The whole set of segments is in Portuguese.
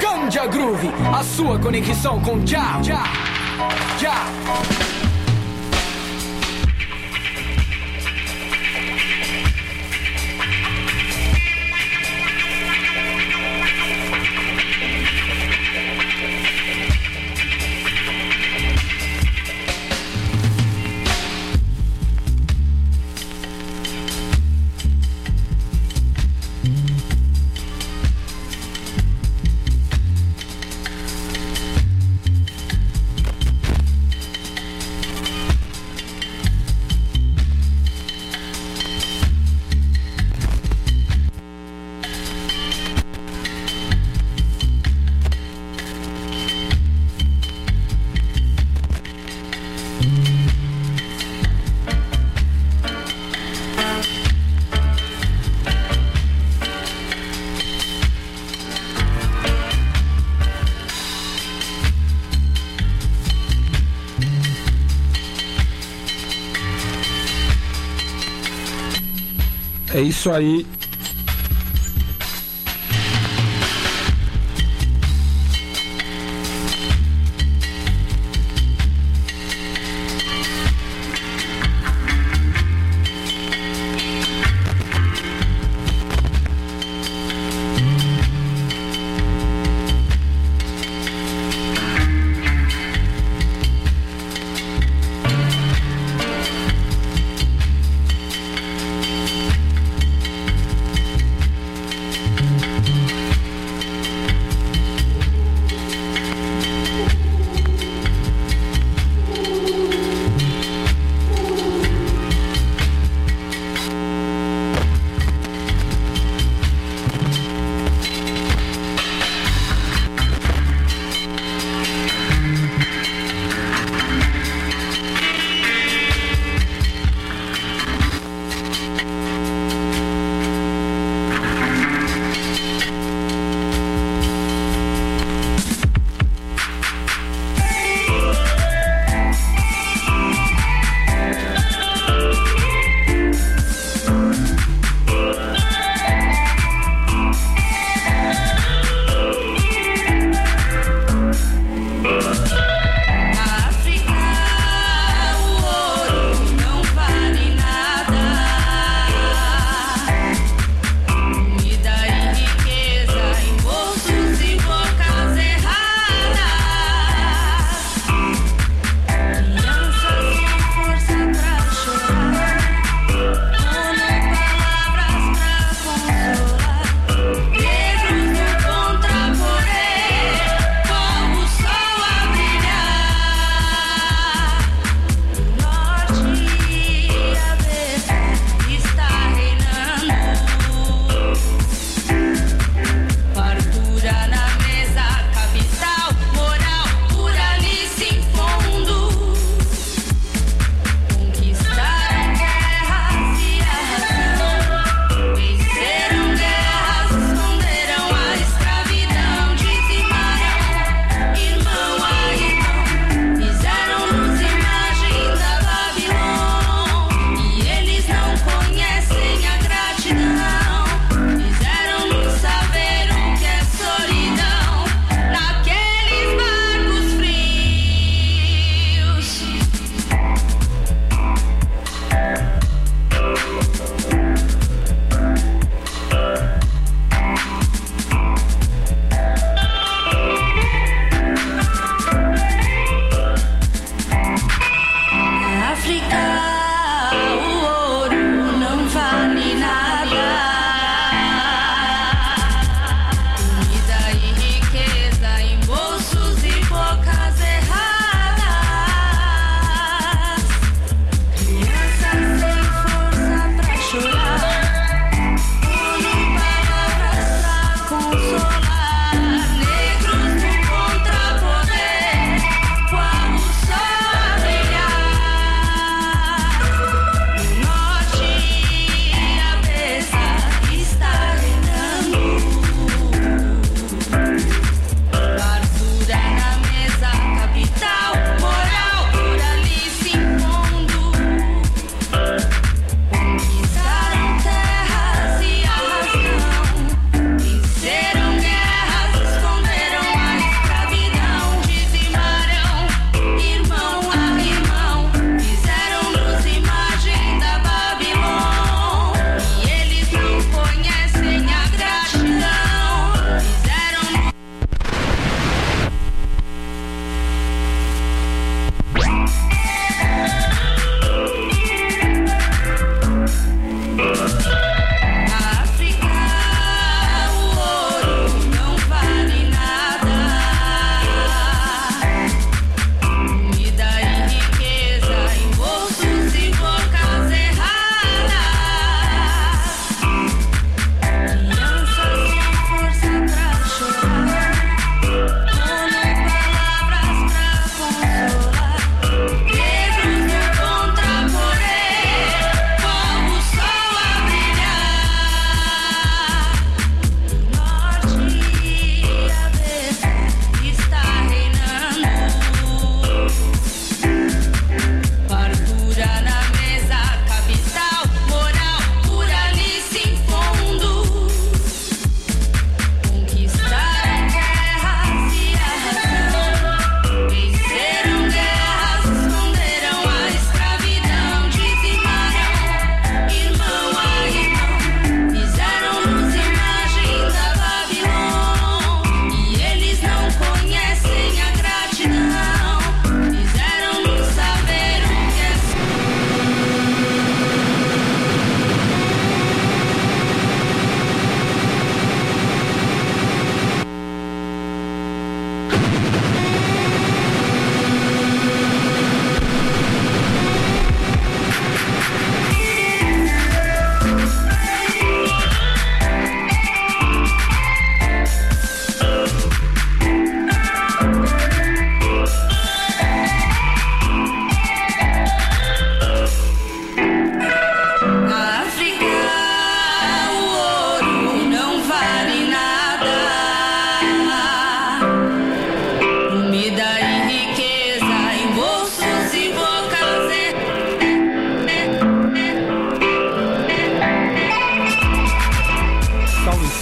Ganja Groove, a sua conexão com Já, Já, Já. Isso aí.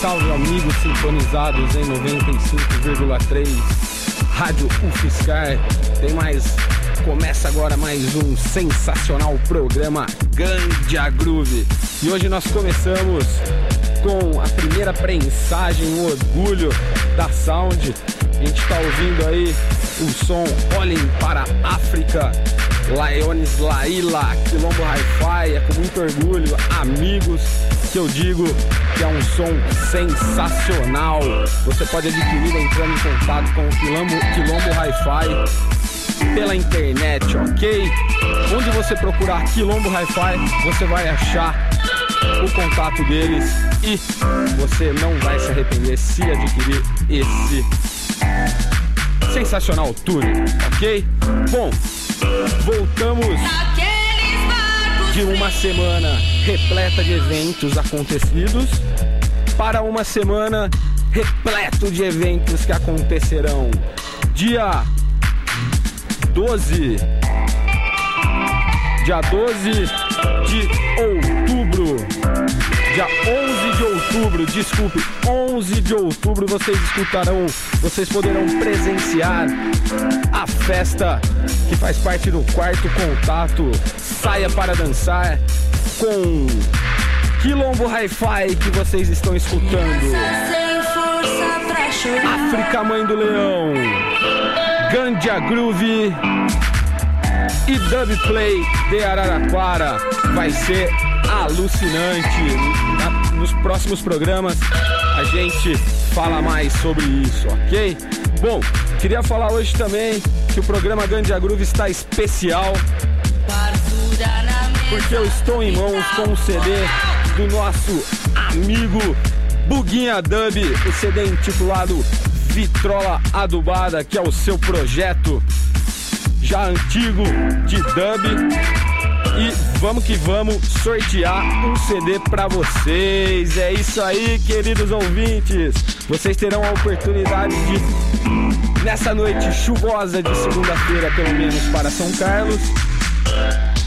Salve amigos sintonizados em 95,3 Rádio UFSCar. Tem mais. Começa agora mais um sensacional programa Gandia Groove. E hoje nós começamos com a primeira prensagem, o orgulho da Sound. A gente está ouvindo aí o som Olhem para a África, Laiones Laila, Quilombo Hi-Fi, é com muito orgulho, amigos, que eu digo que é um som sensacional. Você pode adquirir entrando em contato com o Quilombo, Quilombo Hi-Fi pela internet, ok? Onde você procurar Quilombo Hi-Fi, você vai achar o contato deles e você não vai se arrepender se adquirir esse sensacional tour, ok? Bom, voltamos de uma semana repleta de eventos acontecidos para uma semana repleto de eventos que acontecerão. Dia 12, dia 12 de outubro, dia 11 de outubro, desculpe, 11 de outubro vocês escutarão, vocês poderão presenciar a festa que faz parte do quarto contato Saia para Dançar com Quilombo Hi-Fi que vocês estão escutando. África Mãe do Leão, Gandia Groove e Dub Play de Araraquara. Vai ser alucinante. Nos próximos programas a gente fala mais sobre isso, ok? Bom, queria falar hoje também que o programa Gandia Groove está especial porque eu estou em mãos com o CD do nosso amigo Buguinha Dub, o CD intitulado Vitrola Adubada, que é o seu projeto já antigo de dub. E vamos que vamos sortear um CD para vocês. É isso aí, queridos ouvintes. Vocês terão a oportunidade de, nessa noite chuvosa de segunda-feira, pelo menos para São Carlos,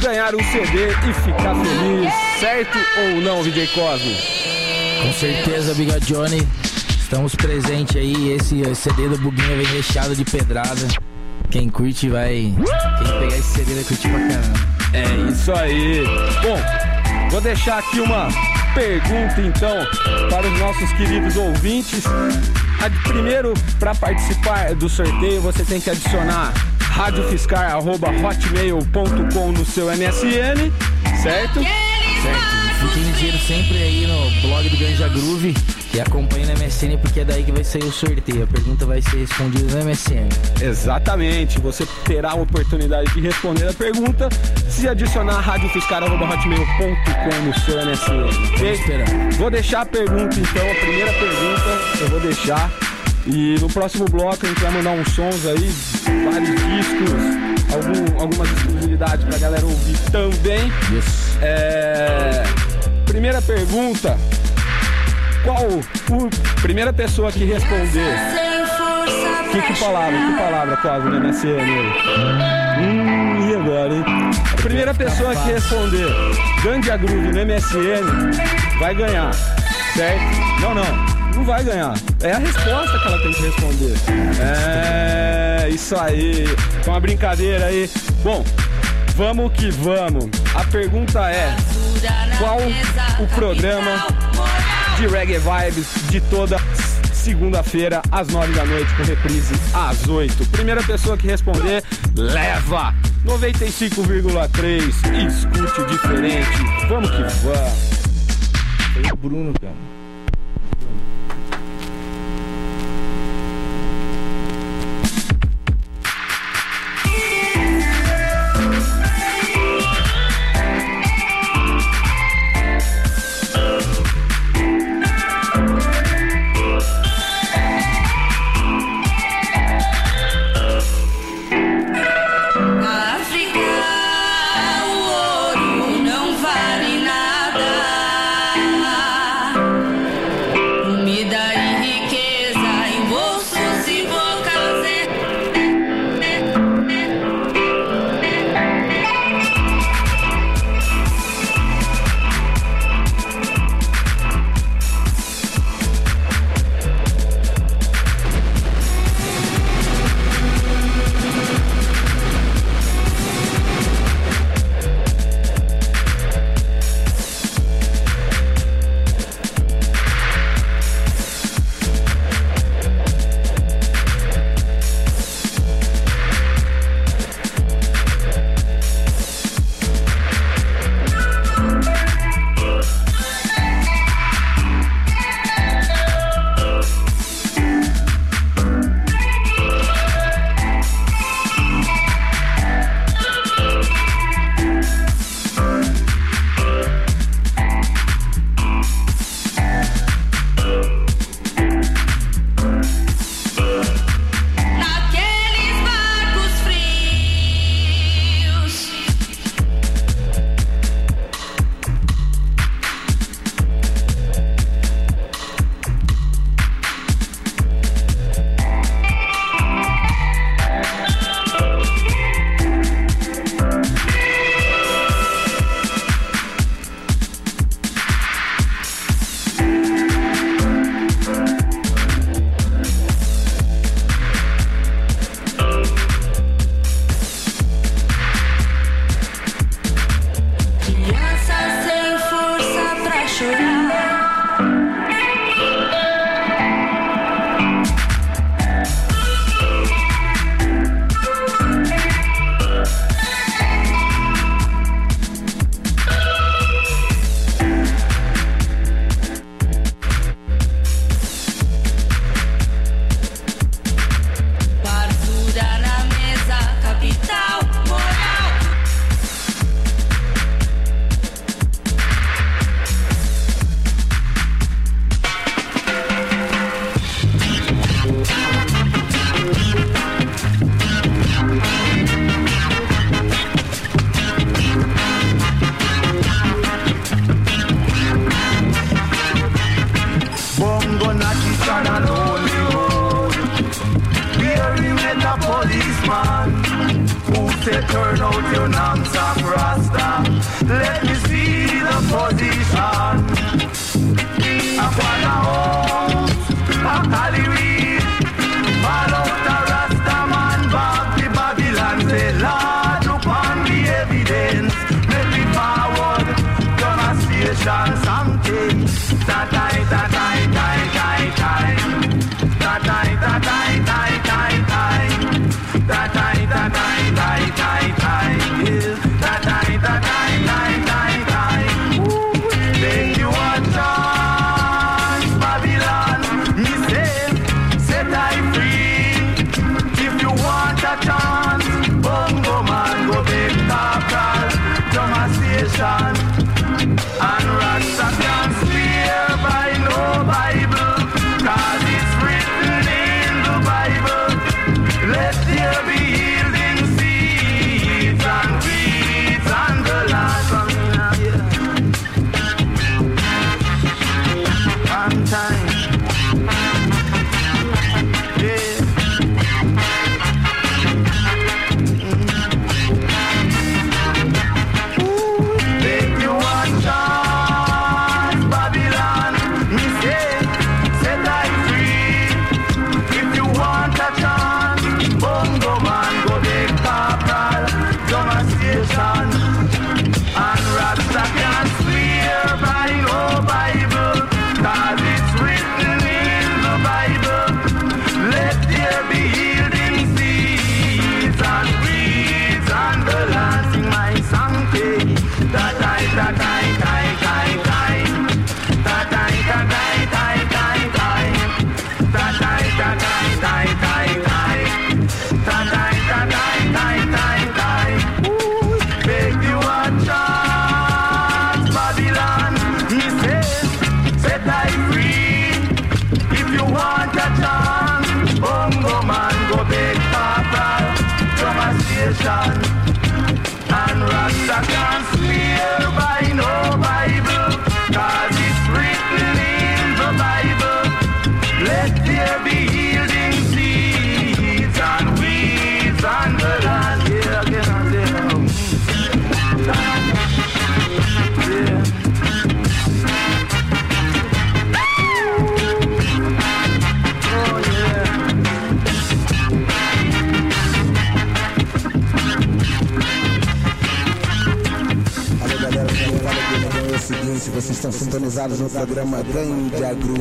ganhar um CD e ficar feliz, certo ou não, DJ Cosmo? Com certeza, Biga Johnny. Estamos presentes aí. Esse CD do Buguinha vem recheado de pedrada. Quem curte vai. Quem pegar esse CD vai curtir pra caramba. É isso aí. Bom, vou deixar aqui uma pergunta então para os nossos queridos ouvintes. Primeiro, para participar do sorteio, você tem que adicionar radiofiscar.hotmail.com no seu MSN, certo? Certo. Fiquem ligeiros sempre aí no blog do Ganja Groove e acompanhe no MSN porque é daí que vai sair o sorteio. A pergunta vai ser respondida no MSN. Exatamente. Você terá a oportunidade de responder a pergunta se adicionar radiofiscar.hotmail.com no seu MSN. Okay? Vou deixar a pergunta então, a primeira pergunta eu vou deixar. E no próximo bloco a gente vai mandar uns sons aí, vários discos, algum, algumas exclusividades pra galera ouvir também. Isso. É... Primeira pergunta. Qual o primeira pessoa que responder? Que, que palavra? Que palavra quase no MSN? Hum, e agora, hein? A primeira pessoa que responder Gandia Groove no MSN vai ganhar, certo? Não, não não vai ganhar. É a resposta que ela tem que responder. É, isso aí. É uma brincadeira aí. Bom, vamos que vamos. A pergunta é: qual o programa de reggae vibes de toda segunda-feira às nove da noite com reprise às oito? Primeira pessoa que responder leva 95,3. Escute diferente. Vamos que vamos. Foi o Bruno, cara. Social something Station. estão sintonizados no programa Grande Agro.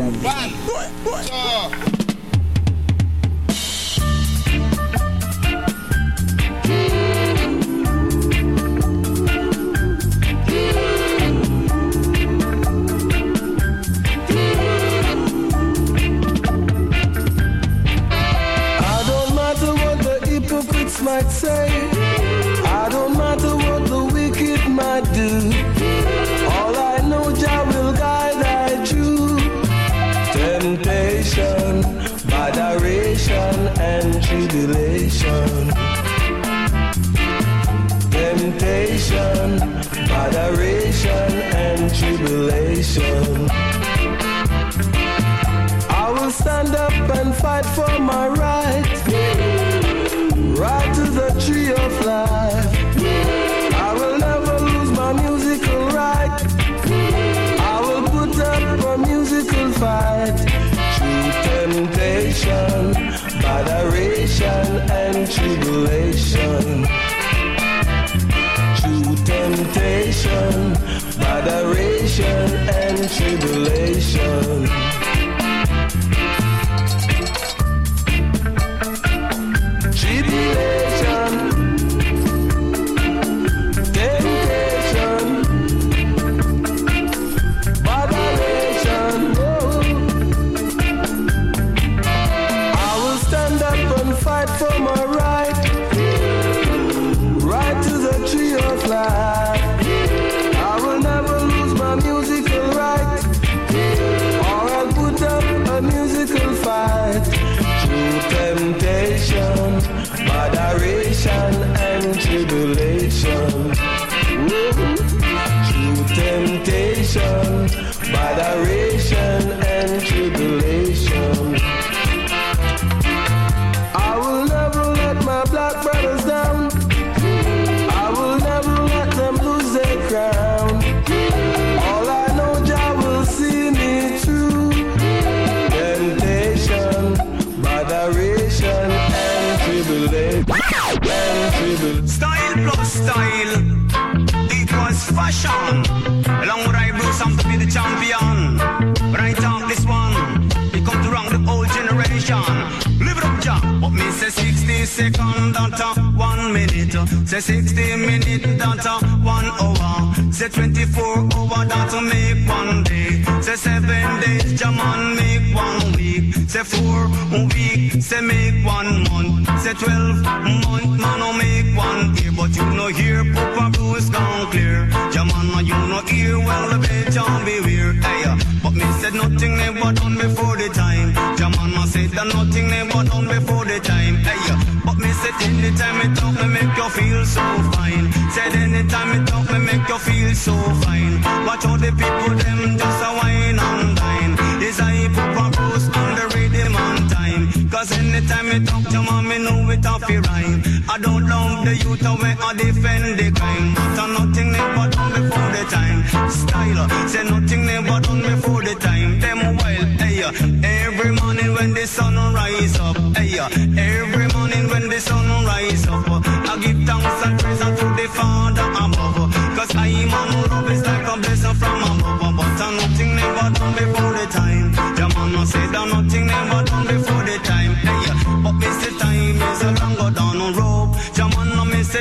tribulation. All the people, them just a wine and dine. Is I Papa Bruce on the rhythm. Cause anytime me talk to mom, me know it off your rhyme. I don't love the youth away, I defend the crime. I nothing never done before the time. Style, say nothing never done before the time. Them wild, hey, every morning when the sun rise up, hey, every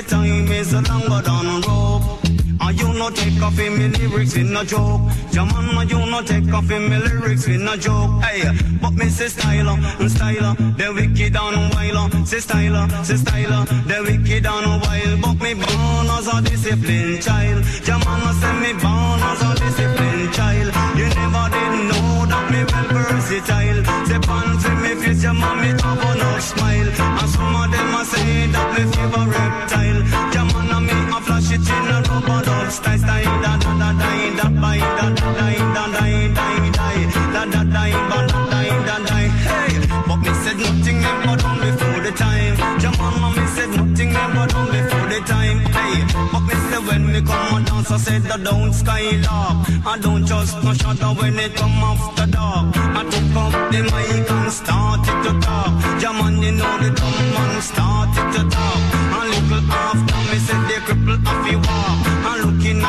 time is a longer the rope. And you no take off in me lyrics in a joke. Jaman, you no take off in me lyrics in a joke. Hey, but me say styler and styler, the wicked and wild. Say styler, say styler, the wicked and wild. But me born as a disciplined child. Jaman, say me born as a disciplined child. You never did know that me well versatile. Say pants in me face, your mommy have enough smile. And some of them a say that me favor I said I don't skylark. I don't just no shadow when it come after dark. I took up the mic and started to talk. Jaman, you know the dumb man started to talk.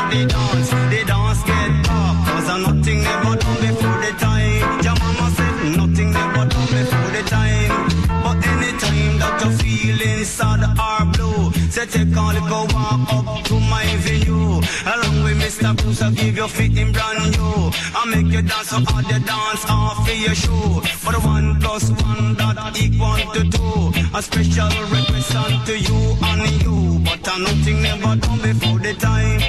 they dance, they dance. Take a little walk up to my venue. Along with Mr. Bruce, I'll give you fitting brand new. I'll make you dance so hard the dance off for your shoe. For the one plus one that equal to two. A special request unto you and you. But I nothing never done before the time.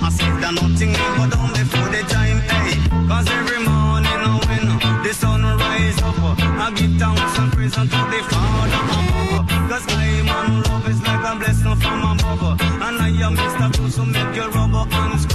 I said that nothing never done before the time. Hey, cause every morning oh, when the sun rise up, I give thanks and praise unto the Father Mr. Tuso, make your rubber hands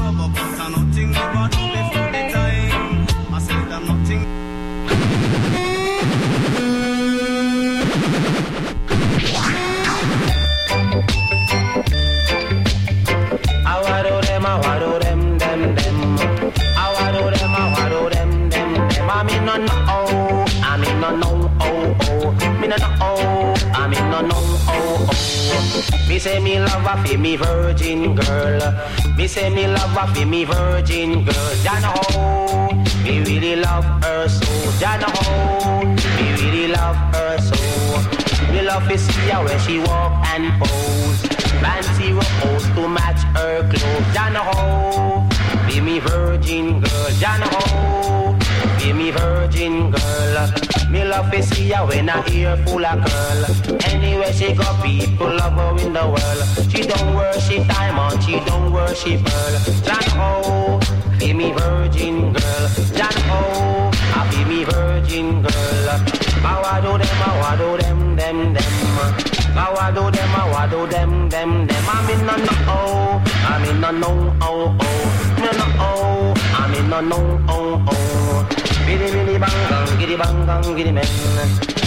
Me say me love a fi me virgin girl. Me say me love a fi me virgin girl. Ya know, me really love her so. Ya know, me really love her so. Me love to see her when she walk and pose. Fancy repose to match her clothes. Ya know, me virgin girl. Know, be me virgin girl. Me love to see her when I ear full of curl. Anywhere she go, people love her in the world. She don't worship diamond, she don't worship pearl. Ya know, be me virgin girl. Ya know, I be me virgin girl. I wado them, I wado them, them, them. I wado them, I wado them, them, them. I'm in no no, I'm oh. in no no, oh, oh. No no, oh, I'm in no no, oh, oh. Biddy biddy bang bang, giddy bang bang, giddy men.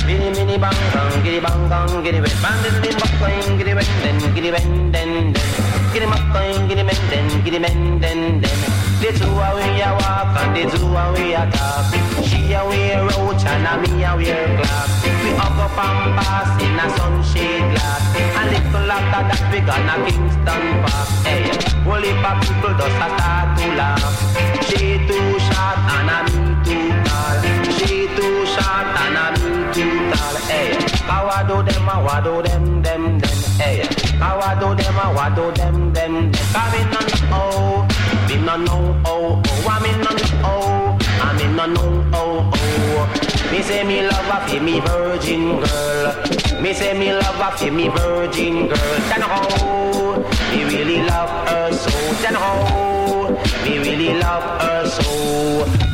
Biddy biddy bang bang, giddy bang bang, giddy men. Bang diddy bang bang, giddy men, then giddy men, then then. Giddy bang, giddy men, then giddy men, then then. The two a way a walk and the two a way a talk. She a wear roach and a me a wear clock. We hug up and pass in a sunshade glass. A little after that we gonna Kingston Park. Hey, whole heap people just a start to laugh. She too short and a me Hey, I wado them, I wado them, them. I do them, I do them, them, them. Come in on oh, me no know, oh, oh. I'm in on oh, I'm in no know, oh, oh. Me say me love a fi me virgin girl. Me say me love a fi me virgin girl. Then oh, me really love her so. Then oh, me really love her so.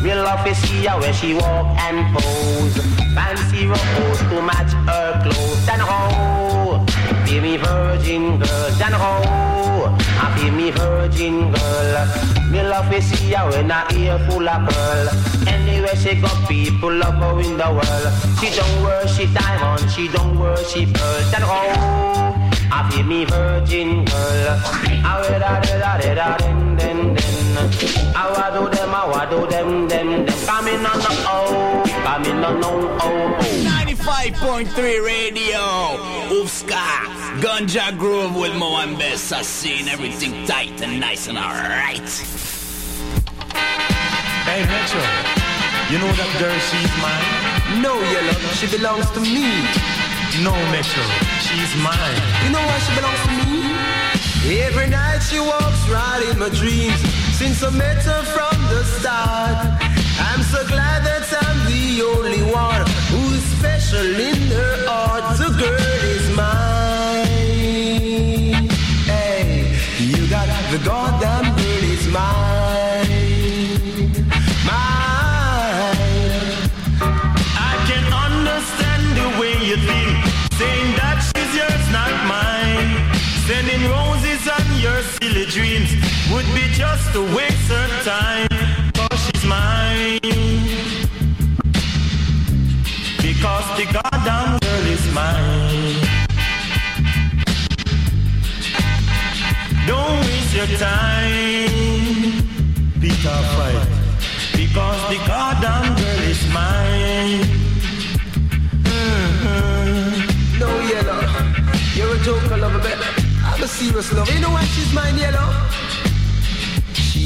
Me love to see her when she walk and pose. Fancy rose to match her clothes. Then oh, be me virgin girl. Then oh, I be me virgin girl. Me love to see her when her ear full of pearl. Anywhere she go, people love her in the world. She don't worship diamond, she don't worship pearl. Then oh. I feel me virgin girl. Ah, I will da da da da den den den. I ah, wa do them, I wa do them. Come no oh oh. 95.3 radio. Ufska. Ganja Groove with Mo and Bess. I seen everything tight and nice and alright. Hey Metro, you know that girl, she's mine. No, yellow. She belongs to me. No Metro, she's mine. You know why she belongs to me? Every night she walks right in my dreams Since I met her from the start a waste of time. Cause she's mine. Because the goddamn girl is mine. Don't waste your time. Peter fight. Because the goddamn girl is mine. No yellow. You're a joker, lover, baby. I'm a serious love. You know why she's mine, yellow?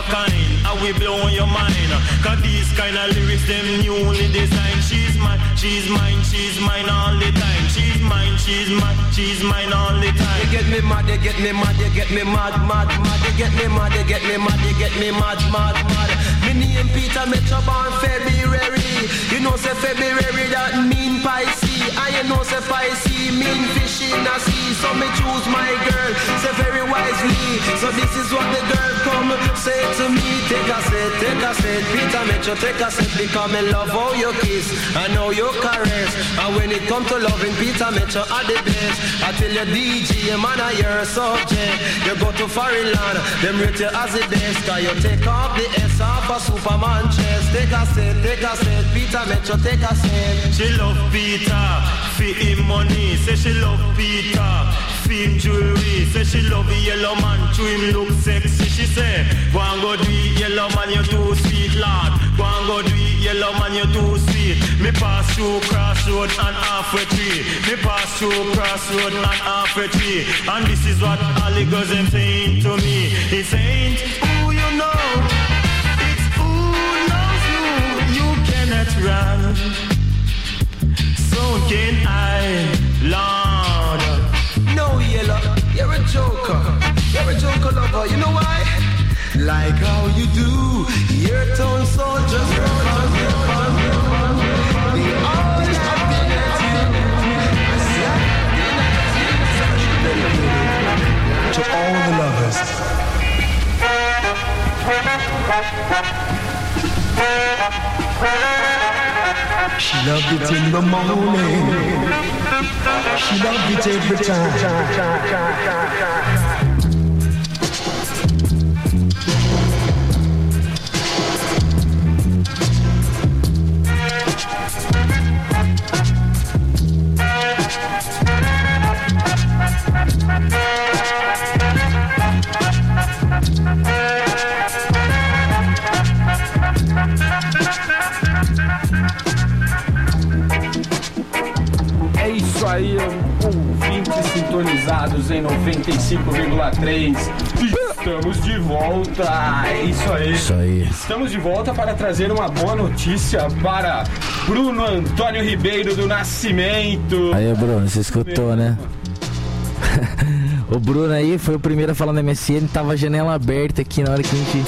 a kind, I will blow your mind. Cause these kind of lyrics, them newly designed. She's mine, she's mine, she's mine all the time. She's mine, she's mine, she's mine all the time. You get me mad, you get me mad, you get me mad, mad, mad. You get me mad, you get me mad, you get me mad, mad, mad. Me name Peter Metro February. You know say February that mean Pisces. And you know say Pisces mean fish in a sea. So me choose my girl, say very wisely. So this is what the girl come say to me. Take a set, take a set, Peter Metro, take a set. Because me love oh, how you kiss, I know you caress. And when it come to loving Peter Metro, are the best. I tell you DJ, man, I your subject. You go to foreign land, them rate you as the best. Cause you take off the S off a Superman chest. Take a set, take a set, Peter Metro, take a set. She love Peter, for him money. Say she love Peter, for jewelry. Say she love the yellow man, to him look sexy. She say, go and go do it, yellow man, you're too sweet, lad. Go and go do it, yellow man, you're too sweet. Me pass through crossroad and halfway tree. Me pass through crossroad and halfway tree. And this is what all the girls saying to me. It ain't who you know, it's who knows you. You cannot run so can I, Lord. You're a joker. You're a joker lover. You know why? Like how you do. Your tone so just roll, just roll, just roll. The to all the lovers. Thank she loved it in the morning. She loved it every time. Sintonizados em 95,3. Estamos de volta. É isso aí. Isso aí. Estamos de volta para trazer uma boa notícia para Bruno Antônio Ribeiro do Nascimento. Aí, Bruno, você escutou, né? O Bruno aí foi o primeiro a falar no MSN, tava a janela aberta aqui na hora que a gente.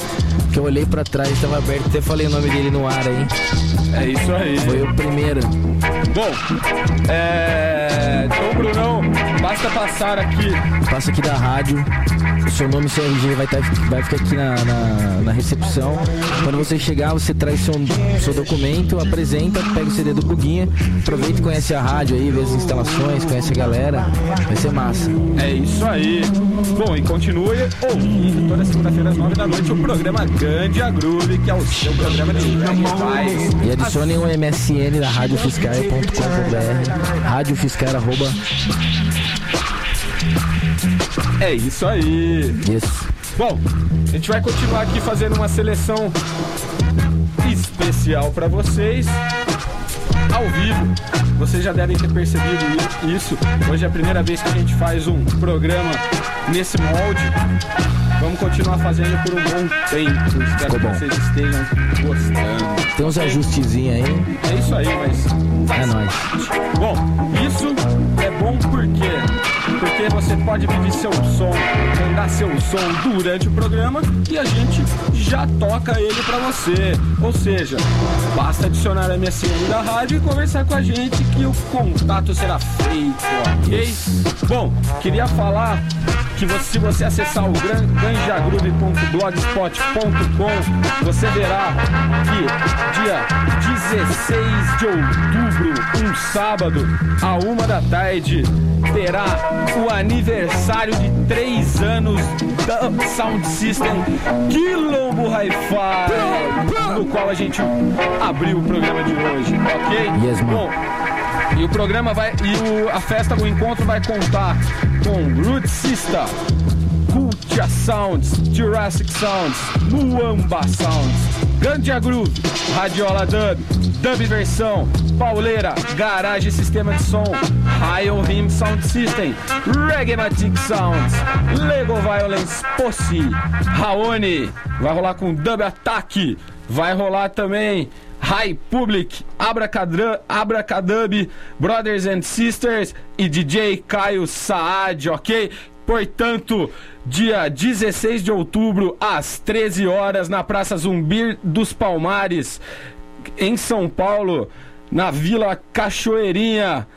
Que eu olhei pra trás, tava aberto, até falei o nome dele no ar aí. É isso aí. Foi o primeiro. Bom, é. Então, Brunão, basta passar aqui. Passa aqui da rádio. Seu nome e seu RG vai, tá, vai ficar aqui na, na, na recepção. Quando você chegar, você traz seu, seu documento, apresenta, pega o CD do Buguinha, aproveita e conhece a rádio aí, vê as instalações, conhece a galera. Vai ser massa. É isso aí. Bom, e continue ouvindo toda segunda-feira às nove da noite o programa Gandia Groove, que é o seu programa de vai. E adicione o MSN da radiofiscar.com.br radiofiscar arroba É isso aí. isso. Bom, a gente vai continuar aqui fazendo uma seleção especial para vocês ao vivo. Vocês já devem ter percebido isso. Hoje é a primeira vez que a gente faz um programa nesse molde. Vamos continuar fazendo por um bom tempo. Espero que vocês estejam gostando. Tem uns ajustezinhos aí. É isso aí, mas É nóis. Bom, isso é bom por quê? Porque você pode pedir seu som, mandar seu som durante o programa e a gente já toca ele pra você. Ou seja, basta adicionar a MSN da rádio e conversar com a gente que o contato será feito, ok? Bom, queria falar que você- se você acessar o ganjagroove.blogspot.com, você verá que dia 16 de outubro, um sábado, a uma da tarde, terá o aniversário de três anos da Sound System Quilombo Hi-Fi, no qual a gente abriu o programa de hoje, ok? Yes. Bom, e o programa vai. E o- a festa, o encontro vai contar com Root Sista, Cultia Sounds, Jurassic Sounds, Muamba Sounds, Gandia Groove, Radiola Dub, Dub Versão, Pauleira, Garage Sistema de Som, High Him Sound System, Reggaematic Sounds, Lego Violence Posse, Raoni, vai rolar com Dub Attack, vai rolar também High Public, Abracadra- Abracadub, Brothers and Sisters e DJ Caio Saad, ok? Portanto, dia 16 de outubro, às 13 horas, na Praça Zumbi dos Palmares, em São Paulo, na Vila Cachoeirinha.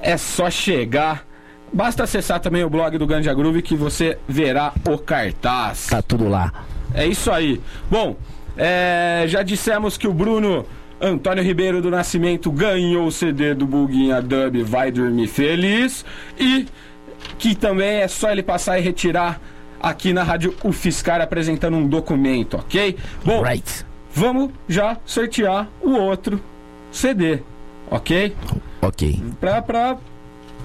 É só chegar. Basta acessar também o blog do Ganja Groove que você verá o cartaz. Tá tudo lá. É isso aí. Bom, é, já dissemos que o Bruno Antônio Ribeiro do Nascimento ganhou o CD do Buguinha Dub Vai Dormir Feliz e que também é só ele passar e retirar aqui na Rádio UFSCar apresentando um documento, ok? Bom, Right. vamos já sortear o outro CD, ok? Ok. Pra, pra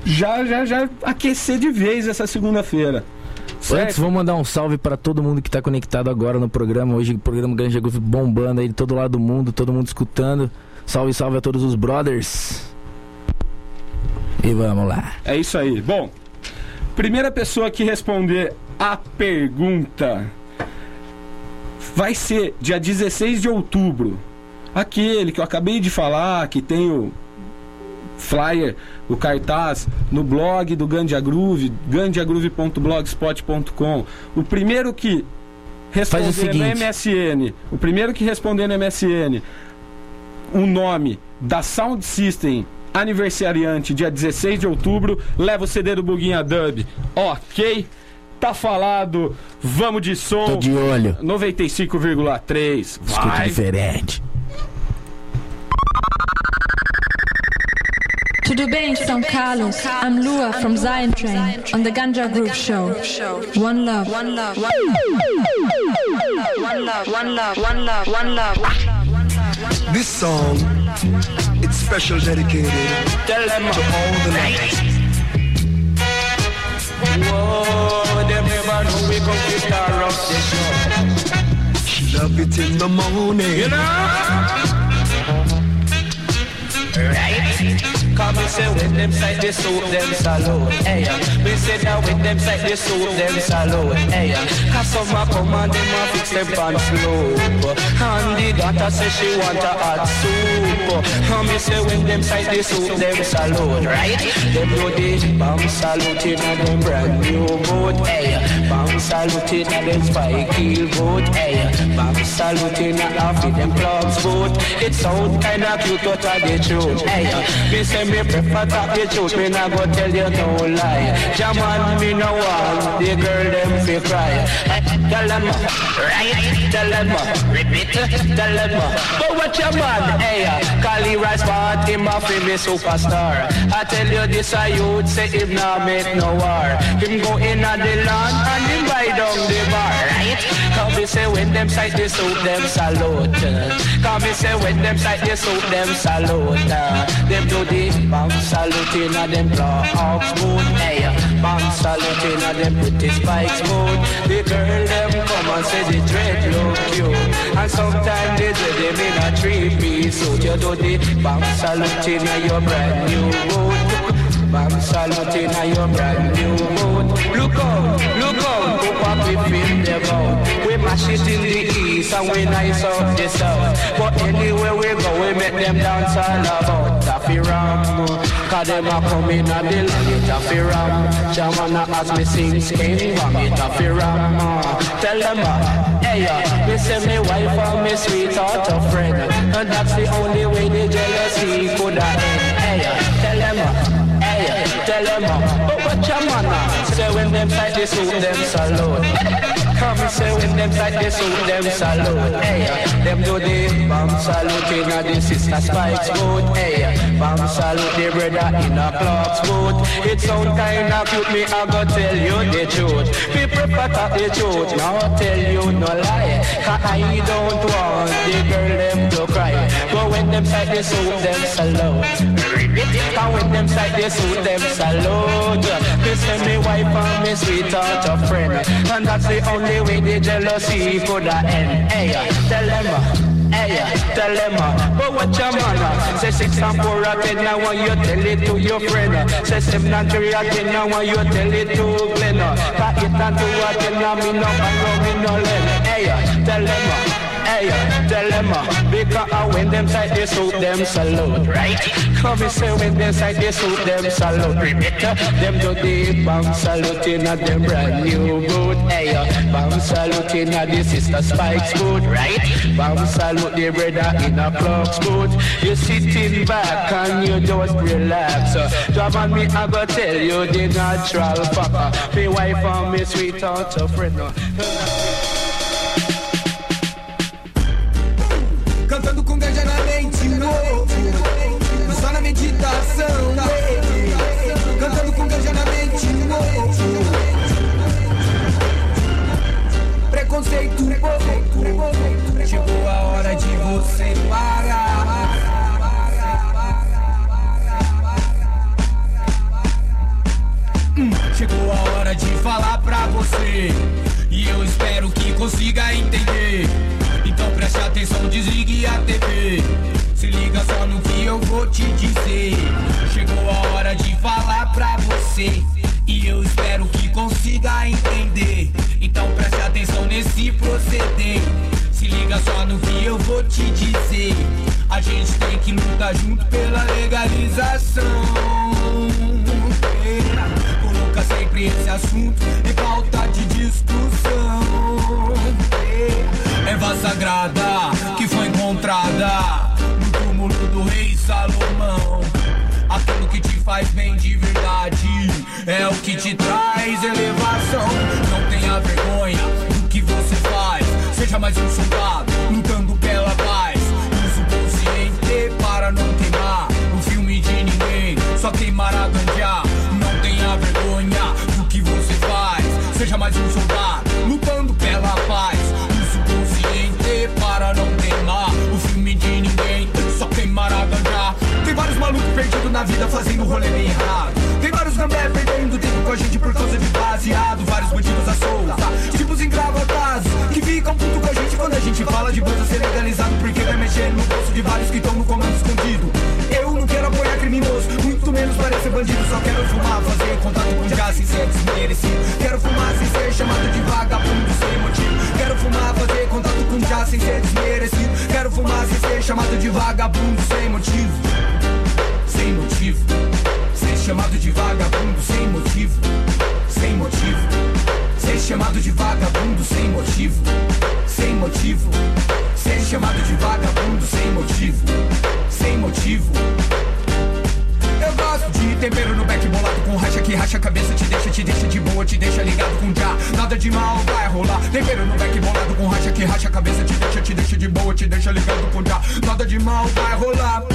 já, já, já aquecer de vez essa segunda-feira. Antes, Certo? vamos mandar um salve pra todo mundo que tá conectado agora no programa. Hoje o programa Ganja Groove bombando aí de todo lado do mundo, todo mundo escutando. Salve, salve a todos os brothers. E vamos lá. É isso aí. Bom, primeira pessoa que responder a pergunta vai ser dia 16 de outubro. Aquele que eu acabei de falar, que tem o flyer, o cartaz no blog do Gandia Groove, gandiagroove.blogspot.com. O primeiro que responder Faz o seguinte. no MSN, o primeiro que responder no MSN o nome da Sound System aniversariante dia 16 de outubro, leva o CD do Buguinha Dub. Ok? Tá falado. Vamos de som. Tô de olho. 95,3. Escuta Vai. diferente. Tudo bem, São Carlos? I'm Lua from Zion Train on the Ganja Group Show. One love. One love. One love. One love. One love. One love. This song, special dedicated to all the. Whoa, them never know we come to start off the show. She love it in the morning. You know? Right? Come me say when them sight the soup, them salute. Hey, me say that when them sight the soup, them salute. Hey, cause some a come and them a fix them pan slope. And the daughter say she want a hot soup. Come me say when them sight the soup, them salute. Right? Them know the bomb saluting and them brand new boat. Hey, bomb saluting and them spike heel boat. Hey, bomb saluting and half of them clubs boat. It sound kinda cute, but I the truth. Hey, me say me prefer talk the truth. Me not go tell you no lie. Jaman me no want the girl them fi cry. Tell them right, tell them repeat, tell them. But what your man? Hey, Cali Rice part him him a superstar. I tell you this, I youth say him not make no war. Him go in at the land them sight the soup, them salute. Come me say when them sight the soup, them salute. Them do the bomb saluting and them claw ox moon. Hey, bomb saluting and them pretty spikes moon. The girl them come and say the dread look cute. And sometimes they say them in a three piece suit. You do the bomb saluting and your brand new. Bomb saluting and your brand new boot. Look out, look out, go up we feel them out. We mash it in the east and we nice out the south. But anywhere we go, we make them dance all about Taffy Ram. Cause them a come in a the land, Taffy Ram. Jamana as me sing, skin, bang it Taffy Ram. Tell them, uh, hey, uh, me say me wife and me sweetheart a friend. And that's the only way the jealousy could end dilemma. But watch your manner? Say when them tightly suit them salute. Come and say when them sight the soup, them salute. Hey, them do the bomb saluting at the sister Spike's boot Hey, bomb salute the brother in a Clark's boot It sound kinda cute, me I go tell you the truth. Prefer talk the truth, now I tell you no lie. I don't want the girl them to cry. But when them sight the soup, them salute. Cause when them sight the soup, them salute. They say me wife and me sweetheart a friend And that's the only way the jealousy could have end Hey, tell them uh, Hey, tell them, uh, but what your man uh, Say six and four at ten, now when you tell it to your friend Say seven and three at ten, now when you tell it to Glenn eight and two at ten, now me no bang, me no lend Hey, tell them, Hey, tell them uh, because uh, when them sight the soup, them salute, right? Come and say when them sight the soup, them salute. Repeat, uh, them do the bomb saluting at them brand new boot. Hey, uh, bomb saluting at the sister Spike's boot, right? Bomb salute the brother in a clock's boot. You sitting back and you just relax. Uh, Job on me, I go tell you the natural fucker. Me wife and me sweetheart, a friend. Falar pra você. E eu espero que consiga entender. Então preste atenção, desligue a TV Se liga só no que eu vou te dizer. Chegou a hora de falar pra você. E eu espero que consiga entender. Então preste atenção nesse proceder. Se liga só no que eu vou te dizer. A gente tem que lutar junto pela legalização esse assunto em pauta de discussão. Erva sagrada que foi encontrada no túmulo do rei Salomão. Aquilo que te faz bem de verdade é o que te traz elevação. Vida fazendo rolê bem errado. Tem vários gambé perdendo tempo com a gente por causa de baseado. Vários bandidos à solta, tipos engravatados. Que ficam puto com a gente quando a gente fala de banda ser legalizado. Porque vai mexer no bolso de vários que estão no comando escondido. Eu não quero apoiar criminoso. bandido, só quero fumar, fazer contato com já sem ser desmerecido. Quero fumar sem ser chamado de vagabundo sem motivo. Quero fumar, fazer contato com já sem ser desmerecido. Quero fumar sem ser chamado de vagabundo sem motivo. Chamado de vagabundo sem motivo. Sem motivo. Ser chamado de vagabundo sem motivo. Sem motivo. Ser chamado de vagabundo sem motivo. Sem motivo. Eu gosto de tempero no back bolado com racha que racha a cabeça, te deixa, te deixa de boa, te deixa ligado com já. Nada de mal vai rolar. Tempero no back bolado com racha que racha a cabeça, te deixa, te deixa de boa, te deixa ligado com já. Nada de mal vai rolar.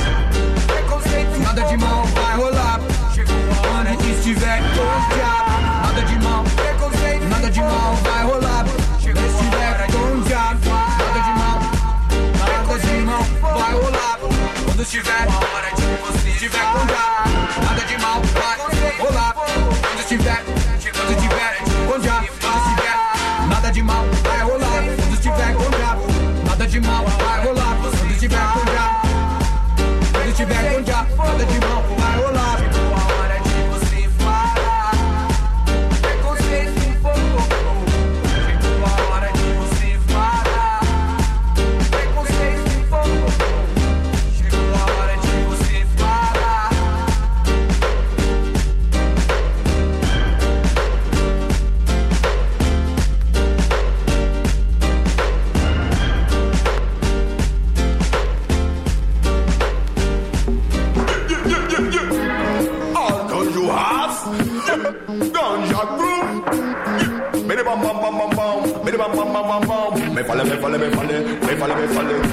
follow me, follow me, follow me, follow me, follow me.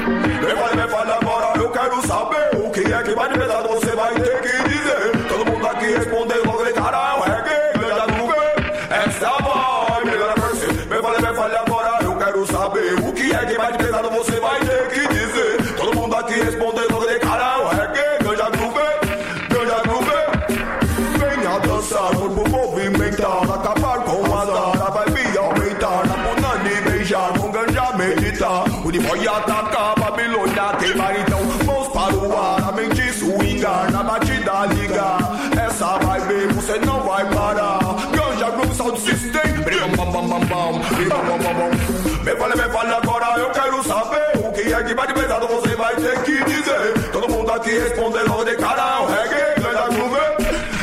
Mundo aqui responde logo de cara, o reggae, ganja groove.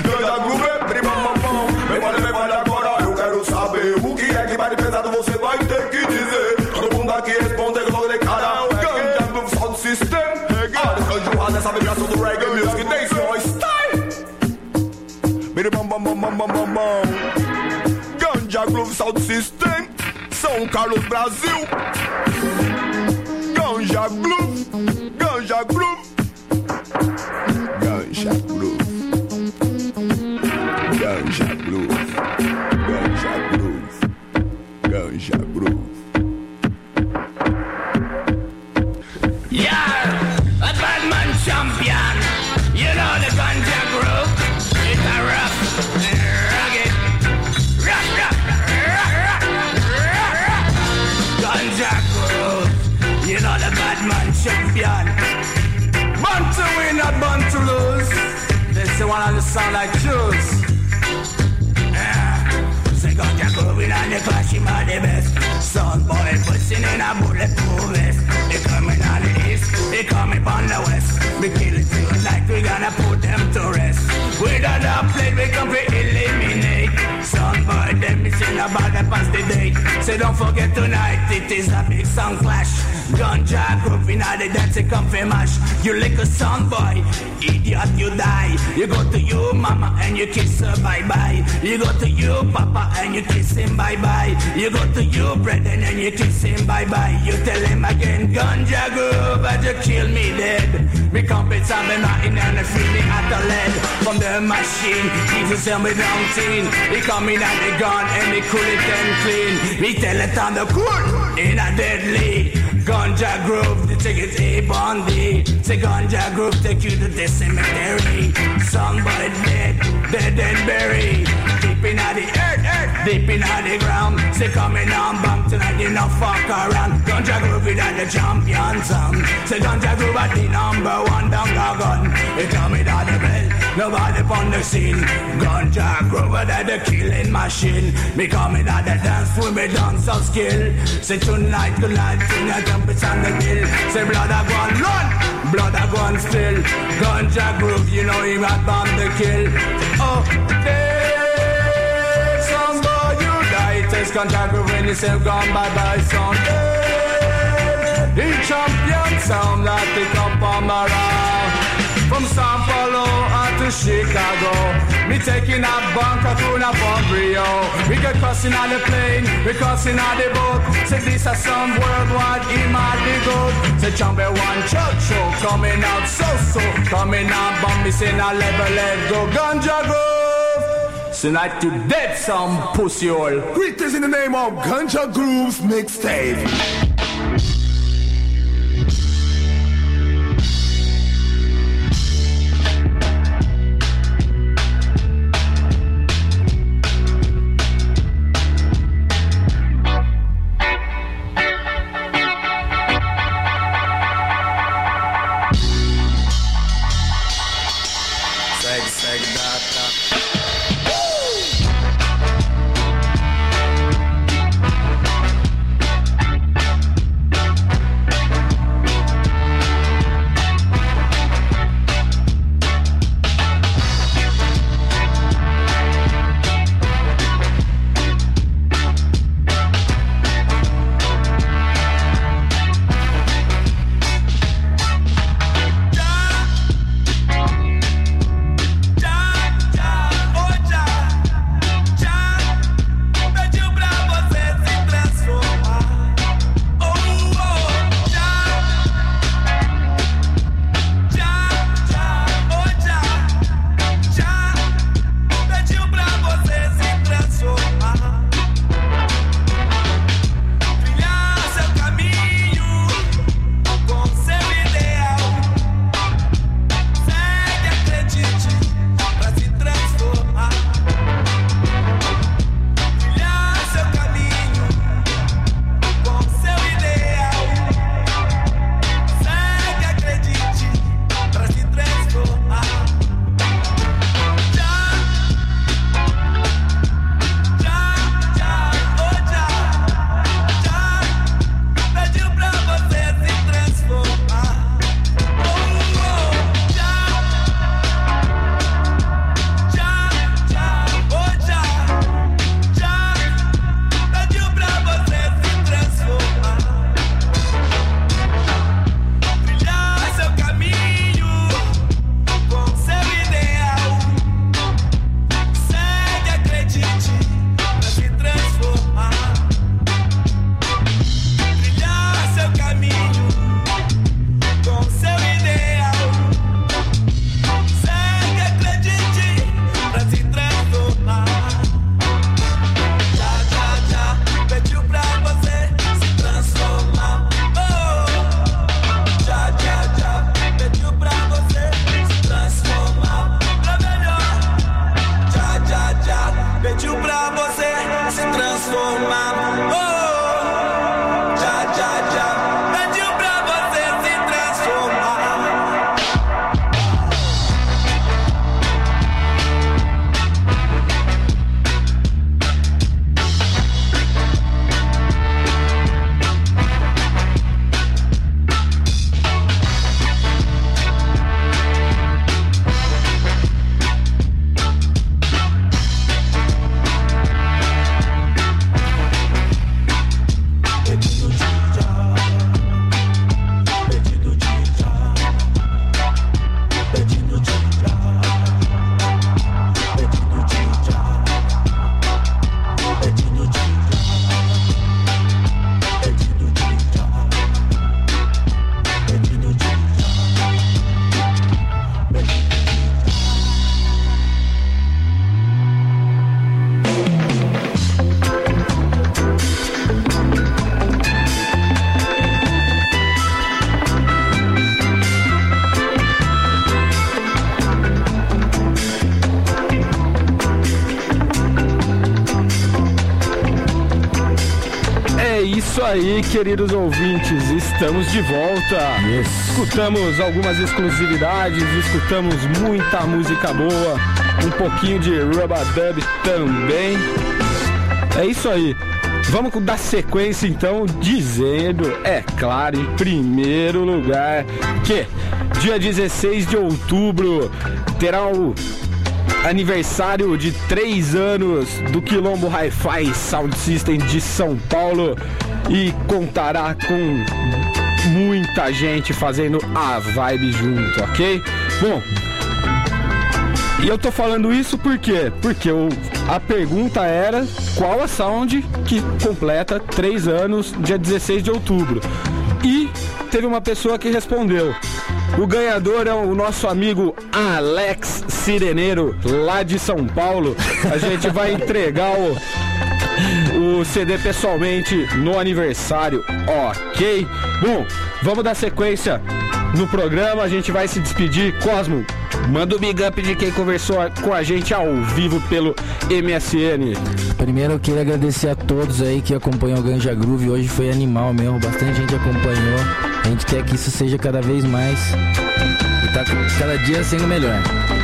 Ganja groove, bam bam. Me fale, me fale agora, eu quero saber o que é que vai de pesado, você vai ter que dizer. Todo mundo aqui responde logo de cara, o ganja groove sound system. Ah, descanjo dessa vibração do reggae music, tem seu style. Bidi bam bam bam bam bam bam bam. Ganja Groove System, São Carlos, Brasil. The sound like. Say ganja grooving and the clash him are the best. Son boy pushing in a bulletproof vest. They coming on the east, they coming on the west. We kill it too like we gonna put them to rest. We don't play, we come to eliminate. Son boy, them missing about the past the date. So don't forget tonight, it is a big song clash. Ganja grooving on the dance, it come for mash. You lick a son boy, idiot, you die. You go to your mama and you kiss her bye bye. You go to your papa and you kiss him bye bye. You go to your brethren and you kiss him bye bye. You tell him again, ganja groove, but you kill me dead. Me compets on me nothing and they free me at the lead from the machine. Jesus tell me down teen. He come in and they gone and they cool it and clean. Me tell it on the cool in a deadly. Ganja groove, the ticket A Bondi. Say ganja groove, take you to the cemetery. Somebody dead, dead and buried. Deep in the earth, earth, deep in the ground. Say coming on bump tonight, you know fuck around. Ganja groove it at the champion sound. Say ganja groove at the number one down the gun. It coming down the bell. Nobody on the scene. Ganja grover that the killing machine. Me coming out the dance floor, me dance of skill. Say tonight, tonight, tonight, jump it's on the bill. Say blood I go and run, blood I go and still. Ganja groove, you know he got bomb the kill. Oh, there's some boy you die. Taste ganja groove when you say gone bye bye son. The champion sound that pick up on my. From Sao Paulo to Chicago. Me taking a bunker to a Rio We get crossing on the plane, we crossing on the boat. Say this is some worldwide, it might be good Say Chambe one church show Coming out so so. Coming out bomb me say now level let go Ganja Grove Tonight to dead some pussy hole. Greetings in the name of Ganja Grooves Mixtape aí, queridos ouvintes, estamos de volta. Escutamos algumas exclusividades, escutamos muita música boa, um pouquinho de Rubadub também. É isso aí. Vamos dar sequência então, dizendo, é claro, em primeiro lugar, que dia 16 de outubro terá o aniversário de 3 anos do Quilombo Hi-Fi Sound System de São Paulo e contará com muita gente fazendo a vibe junto, ok? Bom, e eu tô falando isso por quê? Porque o, a pergunta era qual a sound que completa 3 anos dia 16 de outubro. E teve uma pessoa que respondeu. O ganhador é o nosso amigo Alex Sireneiro, lá de São Paulo. A gente vai entregar o, o CD pessoalmente no aniversário, ok? Bom, vamos dar sequência no programa, a gente vai se despedir. Cosmo, manda o big up de quem conversou com a gente ao vivo pelo MSN. Primeiro eu queria agradecer a todos aí que acompanham o Ganja Groove. Hoje foi animal mesmo, bastante gente acompanhou. A gente quer que isso seja cada vez mais tá cada dia sendo melhor.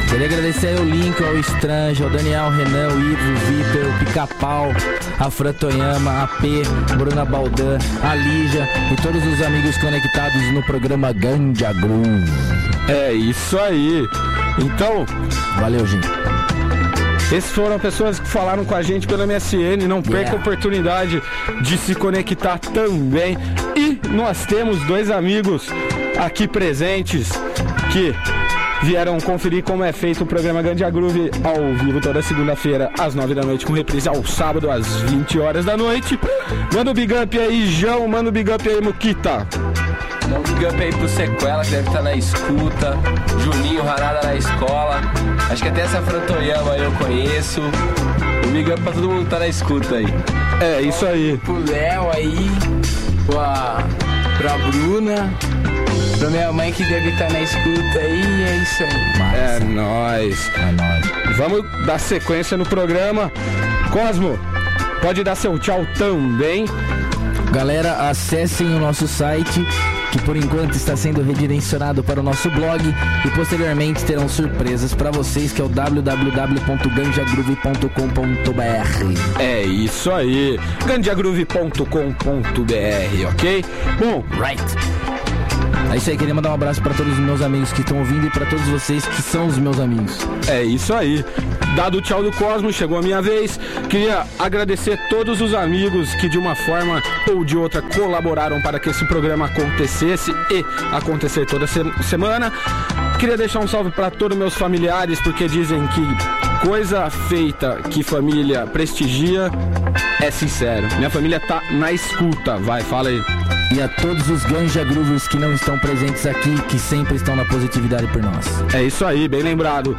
Queria agradecer ao Link, ao Estrange, ao Daniel, ao Renan, o Ivo, o Vitor, o Pica-Pau, a Fran Toyama, a P, Bruna Baldan, a Lígia e todos os amigos conectados no programa Ganja Groove. É isso aí. Então, valeu, gente. Essas foram pessoas que falaram com a gente pela MSN. Não perca Yeah. a oportunidade de se conectar também. E nós temos dois amigos aqui presentes que vieram conferir como é feito o programa Gandia Groove ao vivo toda segunda-feira às 9 da noite, com reprise ao sábado às 20 horas da noite. Manda o big up aí, João. Manda o big up aí, Muquita. Dá um big up aí pro Sequela, que deve estar na escuta. Juninho, Ranada na escola. Acho que até essa Frantoyama eu conheço. Um big up pra todo mundo que tá na escuta aí. É, isso aí. Pro Léo aí, pra, pra Bruna, pra minha mãe que deve estar na escuta aí, e é isso aí. É nóis. É nóis. Vamos dar sequência no programa. Cosmo, pode dar seu tchau também. Galera, acessem o nosso site, que por enquanto está sendo redirecionado para o nosso blog e posteriormente terão surpresas para vocês, que é o www.ganjagroove.com.br. É isso aí. gandiagroove.com.br, ok? Bom, right. É isso aí, queria mandar um abraço para todos os meus amigos que estão ouvindo e para todos vocês que são os meus amigos. É isso aí. Dado o tchau do Cosmo, chegou a minha vez. Queria agradecer todos os amigos que de uma forma ou de outra colaboraram para que esse programa acontecesse e acontecer toda se- semana. Queria deixar um salve para todos meus familiares, porque dizem que coisa feita que família prestigia é sincero. Minha família tá na escuta. Vai, fala aí. E a todos os Ganja Groovers que não estão presentes aqui, que sempre estão na positividade por nós. É isso aí, bem lembrado.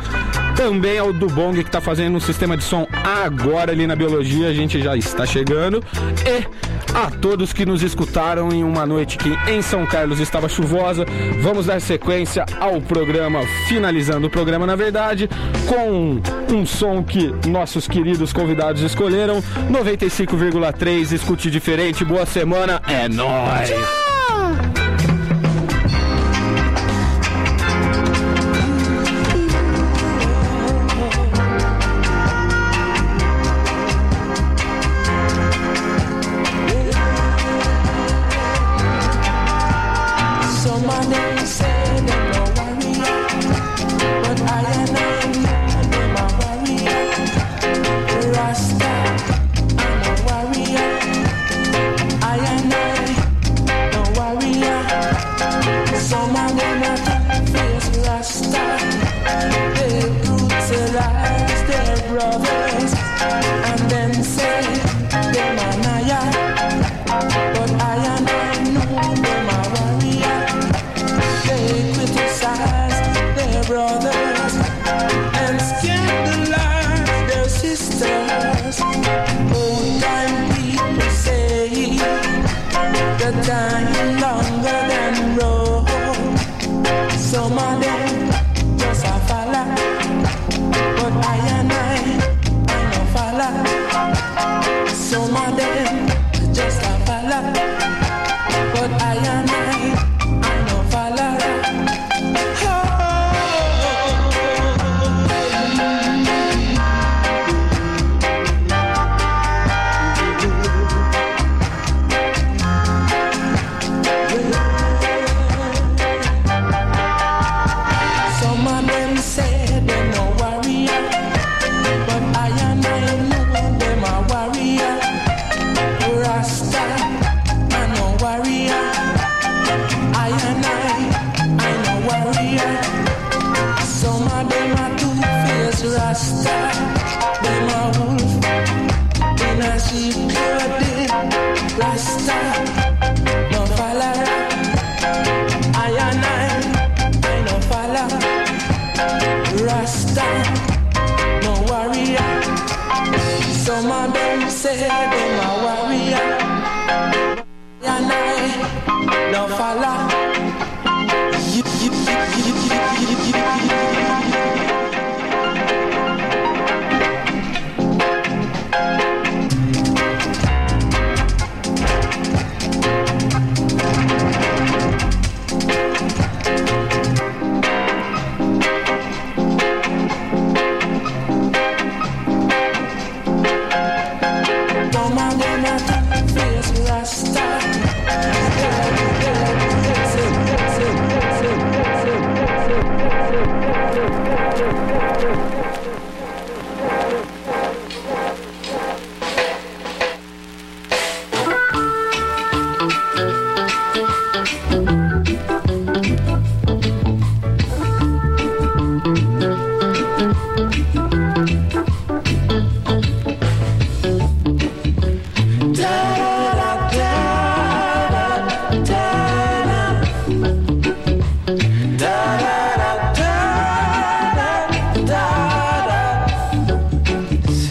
Também ao do Bong que tá fazendo um sistema de som agora ali na biologia, a gente já está chegando. E a todos que nos escutaram em uma noite que em São Carlos estava chuvosa, vamos dar sequência ao programa, finalizando o programa na verdade, com um som que nossos queridos convidados escolheram. 95,3, escute diferente, boa semana, é nóis!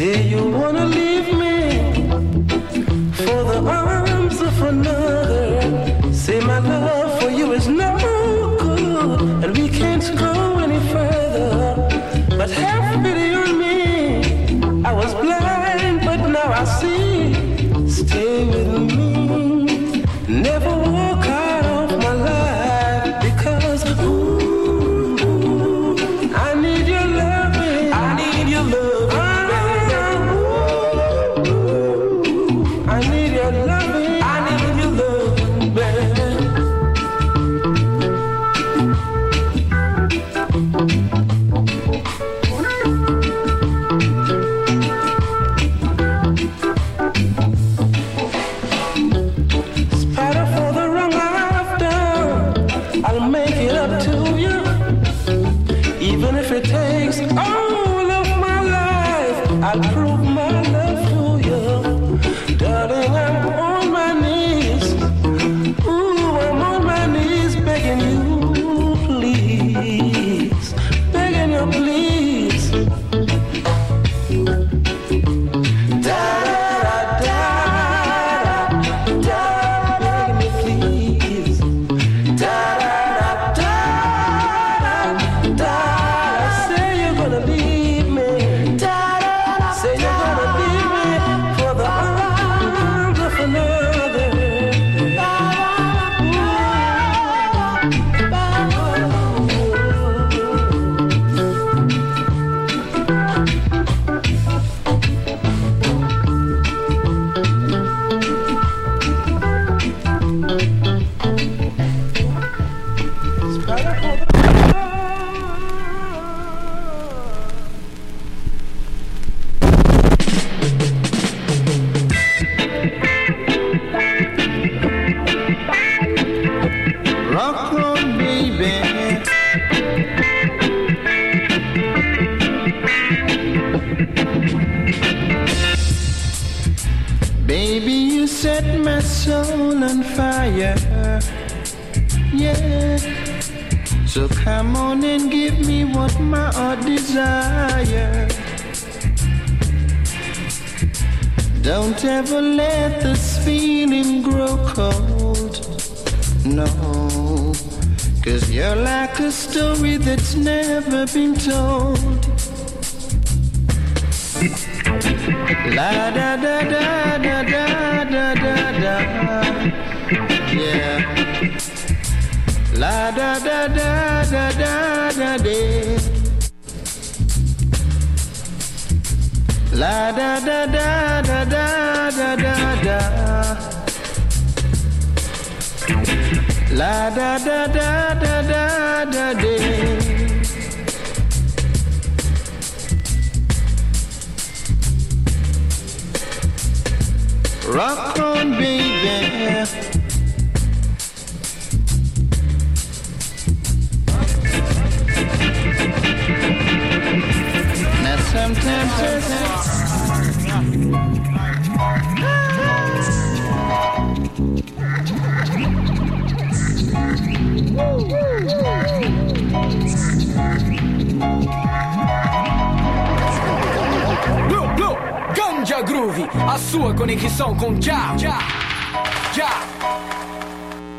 Say you wanna been told. La da da da da da da da da. Yeah. La da da da da da da da. La da da da da da da da da. La da da da da. Sua conexão com Já, Já, Já.